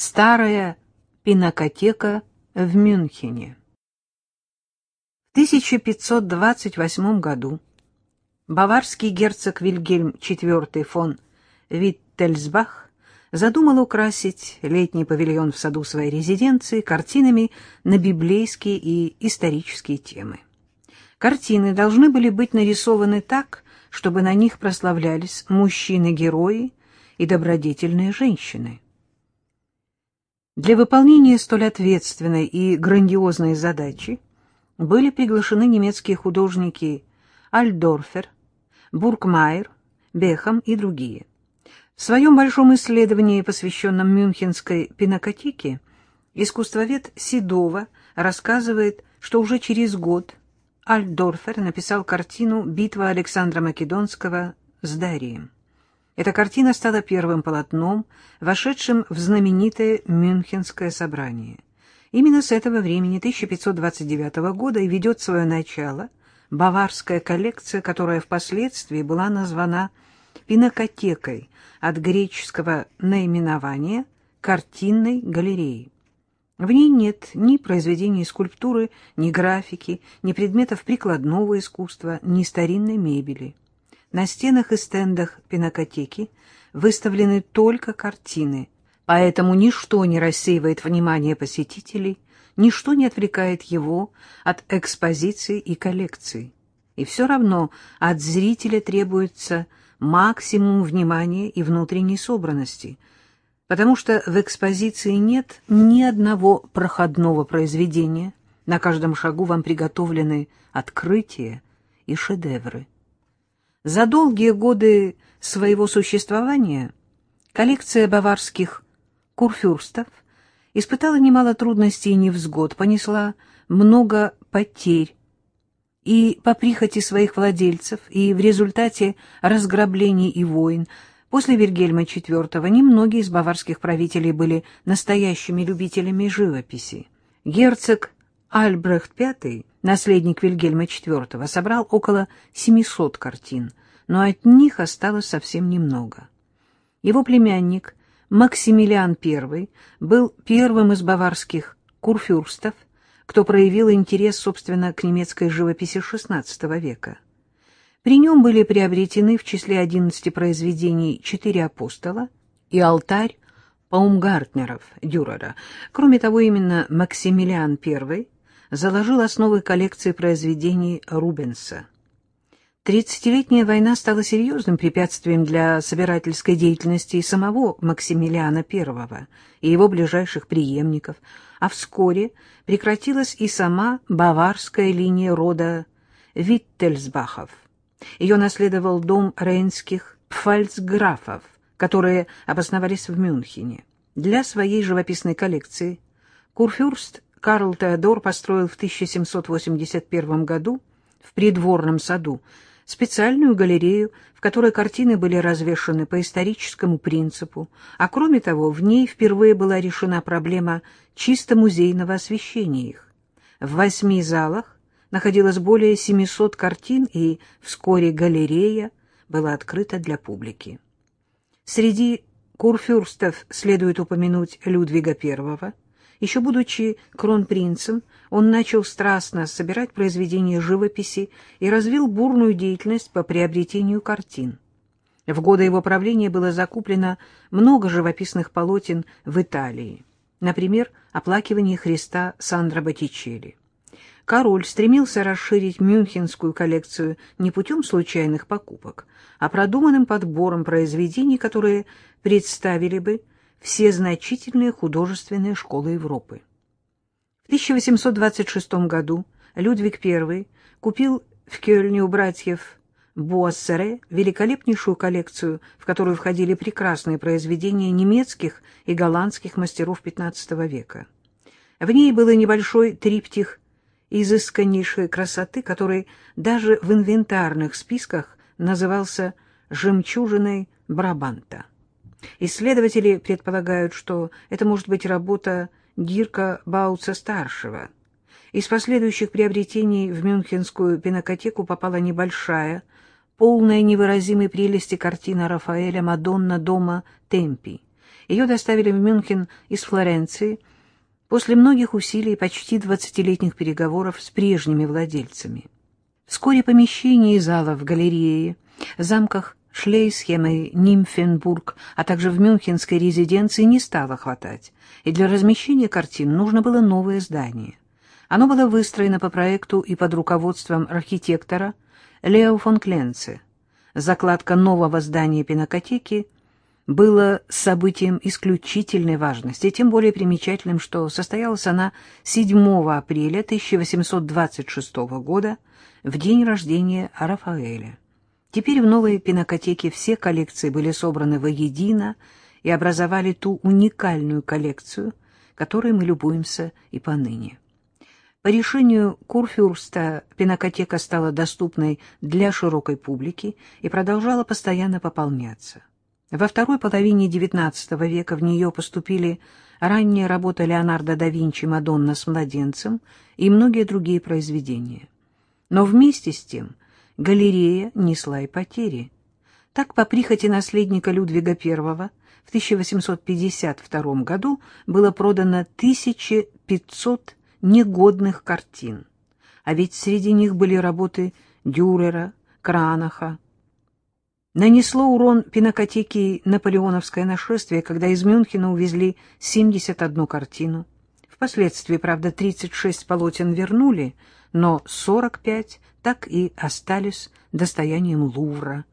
Старая пинакотека в Мюнхене. В 1528 году баварский герцог Вильгельм IV фон Виттельсбах задумал украсить летний павильон в саду своей резиденции картинами на библейские и исторические темы. Картины должны были быть нарисованы так, чтобы на них прославлялись мужчины-герои и добродетельные женщины. Для выполнения столь ответственной и грандиозной задачи были приглашены немецкие художники Альдорфер, Бургмайер, Бехам и другие. В своем большом исследовании, посвященном мюнхенской пинакотеке, искусствовед Седова рассказывает, что уже через год Альдорфер написал картину «Битва Александра Македонского с Дарием». Эта картина стала первым полотном, вошедшим в знаменитое Мюнхенское собрание. Именно с этого времени, 1529 года, и ведет свое начало баварская коллекция, которая впоследствии была названа пинакотекой от греческого наименования «картинной галереи». В ней нет ни произведений скульптуры, ни графики, ни предметов прикладного искусства, ни старинной мебели. На стенах и стендах пинакотеки выставлены только картины, поэтому ничто не рассеивает внимание посетителей, ничто не отвлекает его от экспозиции и коллекций. И все равно от зрителя требуется максимум внимания и внутренней собранности, потому что в экспозиции нет ни одного проходного произведения, на каждом шагу вам приготовлены открытия и шедевры. За долгие годы своего существования коллекция баварских курфюрстов испытала немало трудностей и невзгод, понесла много потерь и по прихоти своих владельцев, и в результате разграблений и войн. После Вильгельма IV немногие из баварских правителей были настоящими любителями живописи. Герцог Альбрехт V, наследник Вильгельма IV, собрал около 700 картин, но от них осталось совсем немного. Его племянник Максимилиан I был первым из баварских курфюрстов, кто проявил интерес, собственно, к немецкой живописи XVI века. При нем были приобретены в числе 11 произведений четыре апостола и алтарь Паумгартнеров Дюрера. Кроме того, именно Максимилиан I заложил основы коллекции произведений Рубенса. Тридцатилетняя война стала серьезным препятствием для собирательской деятельности и самого Максимилиана I и его ближайших преемников, а вскоре прекратилась и сама баварская линия рода Виттельсбахов. Ее наследовал дом рейнских пфальцграфов, которые обосновались в Мюнхене. Для своей живописной коллекции курфюрст Карл Теодор построил в 1781 году в придворном саду специальную галерею, в которой картины были развешаны по историческому принципу, а кроме того, в ней впервые была решена проблема чисто музейного освещения их. В восьми залах находилось более 700 картин, и вскоре галерея была открыта для публики. Среди курфюрстов следует упомянуть Людвига I, еще будучи кронпринцем, он начал страстно собирать произведения живописи и развил бурную деятельность по приобретению картин. В годы его правления было закуплено много живописных полотен в Италии, например, «Оплакивание Христа» Сандро Боттичелли. Король стремился расширить мюнхенскую коллекцию не путем случайных покупок, а продуманным подбором произведений, которые представили бы все значительные художественные школы Европы. В 1826 году Людвиг I купил в Кёльне у братьев Буассере великолепнейшую коллекцию, в которую входили прекрасные произведения немецких и голландских мастеров XV века. В ней был и небольшой триптих изысканнейшей красоты, который даже в инвентарных списках назывался «жемчужиной Брабанта». Исследователи предполагают, что это может быть работа Дирка Бауца-старшего. Из последующих приобретений в Мюнхенскую пинакотеку попала небольшая, полная невыразимой прелести картина Рафаэля «Мадонна дома Темпи». Ее доставили в Мюнхен из Флоренции после многих усилий и почти двадцатилетних переговоров с прежними владельцами. Вскоре помещения и зала в галерее, замках Шлейсхем и Нимфенбург, а также в мюнхенской резиденции не стало хватать, и для размещения картин нужно было новое здание. Оно было выстроено по проекту и под руководством архитектора Лео фон Кленце. Закладка нового здания пинокотеки было событием исключительной важности, тем более примечательным, что состоялась она 7 апреля 1826 года, в день рождения Рафаэля. Теперь в новой пинокотеке все коллекции были собраны воедино и образовали ту уникальную коллекцию, которой мы любуемся и поныне. По решению Курфюрста пинокотека стала доступной для широкой публики и продолжала постоянно пополняться. Во второй половине XIX века в нее поступили ранняя работа Леонардо да Винчи «Мадонна с младенцем» и многие другие произведения. Но вместе с тем галерея несла и потери. Так, по прихоти наследника Людвига I в 1852 году было продано 1500 негодных картин, а ведь среди них были работы Дюрера, Кранаха. Нанесло урон пинокотеке наполеоновское нашествие, когда из Мюнхена увезли 71 картину. Впоследствии, правда, 36 полотен вернули, но 45 так и остались достоянием Лувра.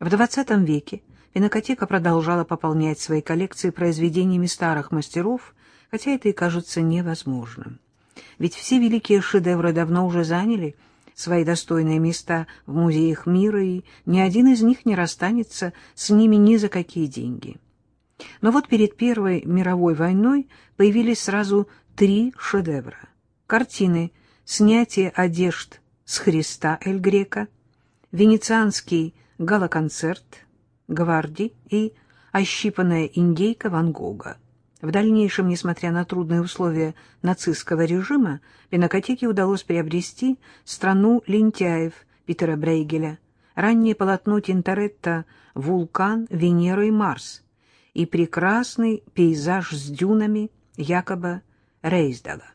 В XX веке пинокотека продолжала пополнять свои коллекции произведениями старых мастеров, хотя это и кажется невозможным. Ведь все великие шедевры давно уже заняли свои достойные места в музеях мира, и ни один из них не расстанется с ними ни за какие деньги. Но вот перед Первой мировой войной появились сразу три шедевра. Картины «Снятие одежд с Христа Эль Грека», «Венецианский галоконцерт» Гварди и «Ощипанная индейка Ван Гога». В дальнейшем, несмотря на трудные условия нацистского режима, Пинокотеке удалось приобрести страну лентяев Питера Брейгеля, раннее полотно Тинторетта «Вулкан, Венера и Марс» и прекрасный пейзаж с дюнами якобы Рейсдала.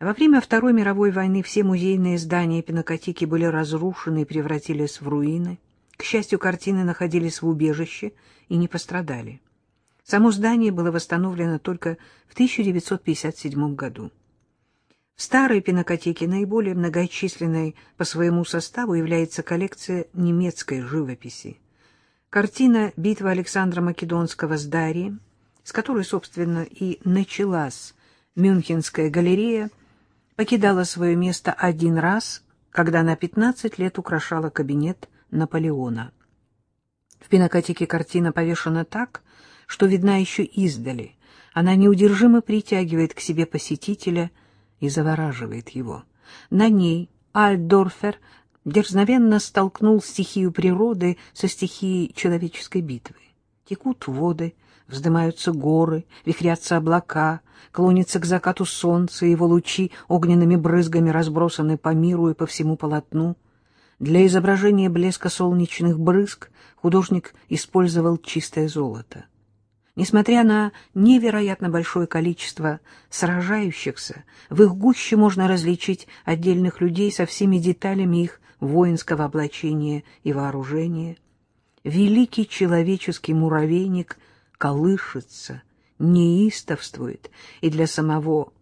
Во время Второй мировой войны все музейные здания Пинокотеки были разрушены и превратились в руины. К счастью, картины находились в убежище и не пострадали. Само здание было восстановлено только в 1957 году. В старой пинокотеке наиболее многочисленной по своему составу является коллекция немецкой живописи. Картина «Битва Александра Македонского с Дарией», с которой, собственно, и началась Мюнхенская галерея, покидала свое место один раз, когда на 15 лет украшала кабинет Наполеона. В пинокотеке картина повешена так, что видна еще издали. Она неудержимо притягивает к себе посетителя и завораживает его. На ней Альдорфер дерзновенно столкнул стихию природы со стихией человеческой битвы. Текут воды, вздымаются горы, вихрятся облака, клонится к закату солнце, его лучи огненными брызгами разбросаны по миру и по всему полотну. Для изображения блеска солнечных брызг художник использовал чистое золото. Несмотря на невероятно большое количество сражающихся, в их гуще можно различить отдельных людей со всеми деталями их воинского облачения и вооружения. Великий человеческий муравейник колышется, неистовствует, и для самого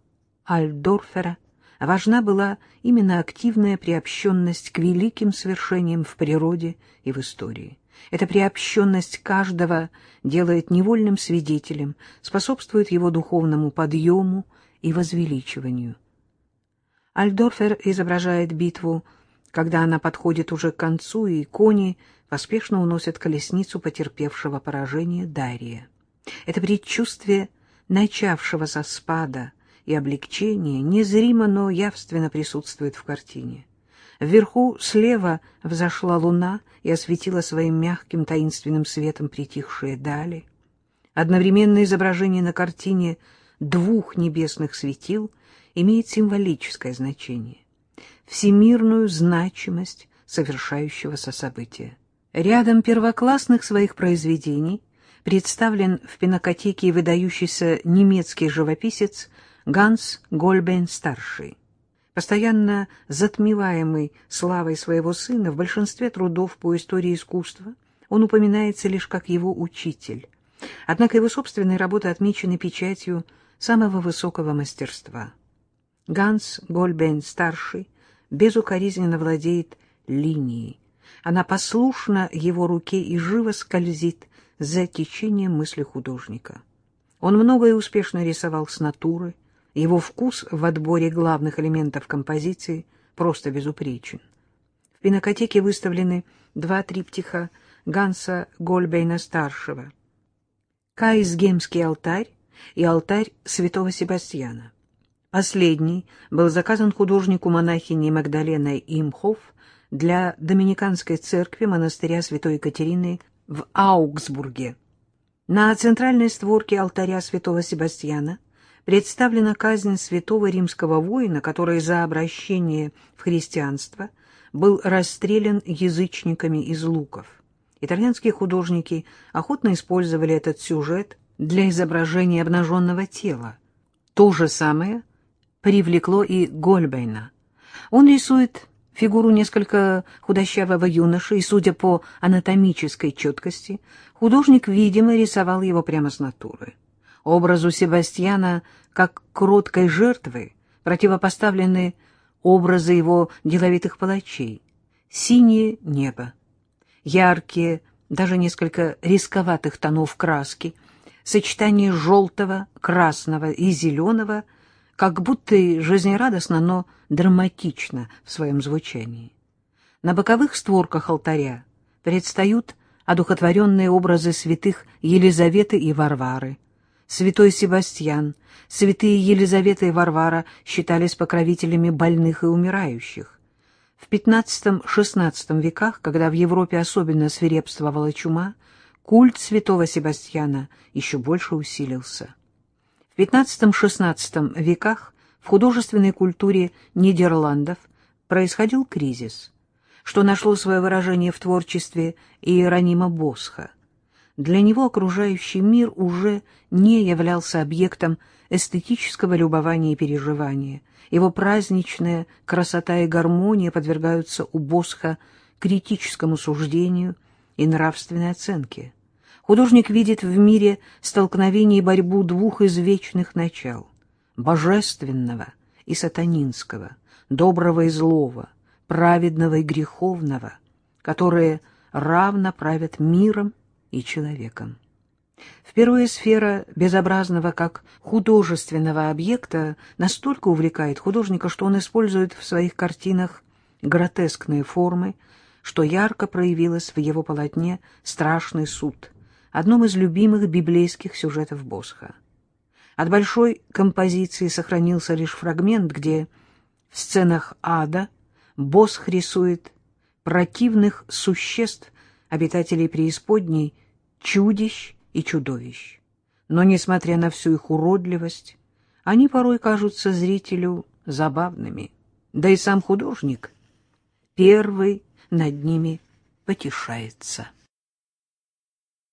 Альдорфера важна была именно активная приобщенность к великим свершениям в природе и в истории. Эта приобщенность каждого делает невольным свидетелем, способствует его духовному подъему и возвеличиванию. Альдорфер изображает битву, когда она подходит уже к концу, и кони поспешно уносят колесницу потерпевшего поражение Дария. Это предчувствие начавшегося спада и облегчения незримо, но явственно присутствует в картине. Вверху слева взошла луна и осветила своим мягким таинственным светом притихшие дали. Одновременное изображение на картине двух небесных светил имеет символическое значение, всемирную значимость совершающегося события. Рядом первоклассных своих произведений представлен в пинокотеке выдающийся немецкий живописец Ганс Гольбейн-старший. Постоянно затмеваемый славой своего сына, в большинстве трудов по истории искусства он упоминается лишь как его учитель. Однако его собственные работы отмечены печатью самого высокого мастерства. Ганс Гольбейн-старший безукоризненно владеет линией. Она послушна его руке и живо скользит за течением мысли художника. Он много и успешно рисовал с натуры, его вкус в отборе главных элементов композиции просто безупречен. В пинокотеке выставлены два триптиха Ганса Гольбейна-старшего. Кайсгемский алтарь и алтарь святого Себастьяна. Последний был заказан художнику монахини Магдаленой Имхов для Доминиканской церкви монастыря святой Екатерины в Аугсбурге. На центральной створке алтаря святого Себастьяна представлена казнь святого римского воина, который за обращение в христианство был расстрелян язычниками из луков. Итальянские художники охотно использовали этот сюжет для изображения обнаженного тела. То же самое привлекло и Гольбейна. Он рисует фигуру несколько худощавого юноши, и, судя по анатомической четкости, художник, видимо, рисовал его прямо с натуры. Образу Себастьяна как кроткой жертвы противопоставлены образы его деловитых палачей. Синее небо, яркие, даже несколько рисковатых тонов краски, сочетание желтого, красного и зеленого, как будто и жизнерадостно, но драматично в своем звучании. На боковых створках алтаря предстают одухотворенные образы святых Елизаветы и Варвары, Святой Себастьян, святые Елизавета и Варвара считались покровителями больных и умирающих. В XV-XVI веках, когда в Европе особенно свирепствовала чума, культ святого Себастьяна еще больше усилился. XV-XVI веках в художественной культуре Нидерландов происходил кризис, что нашло свое выражение в творчестве Иеронима Босха. Для него окружающий мир уже не являлся объектом эстетического любования и переживания. Его праздничная красота и гармония подвергаются у Босха критическому суждению и нравственной оценке. Художник видит в мире столкновение и борьбу двух извечных начал — божественного и сатанинского, доброго и злого, праведного и греховного, которые равно правят миром и человеком. Впервые сфера безобразного как художественного объекта настолько увлекает художника, что он использует в своих картинах гротескные формы, что ярко проявилось в его полотне «Страшный суд», одном из любимых библейских сюжетов Босха. От большой композиции сохранился лишь фрагмент, где в сценах ада Босх рисует противных существ, обитателей преисподней, чудищ и чудовищ. Но, несмотря на всю их уродливость, они порой кажутся зрителю забавными. Да и сам художник первый над ними потешается.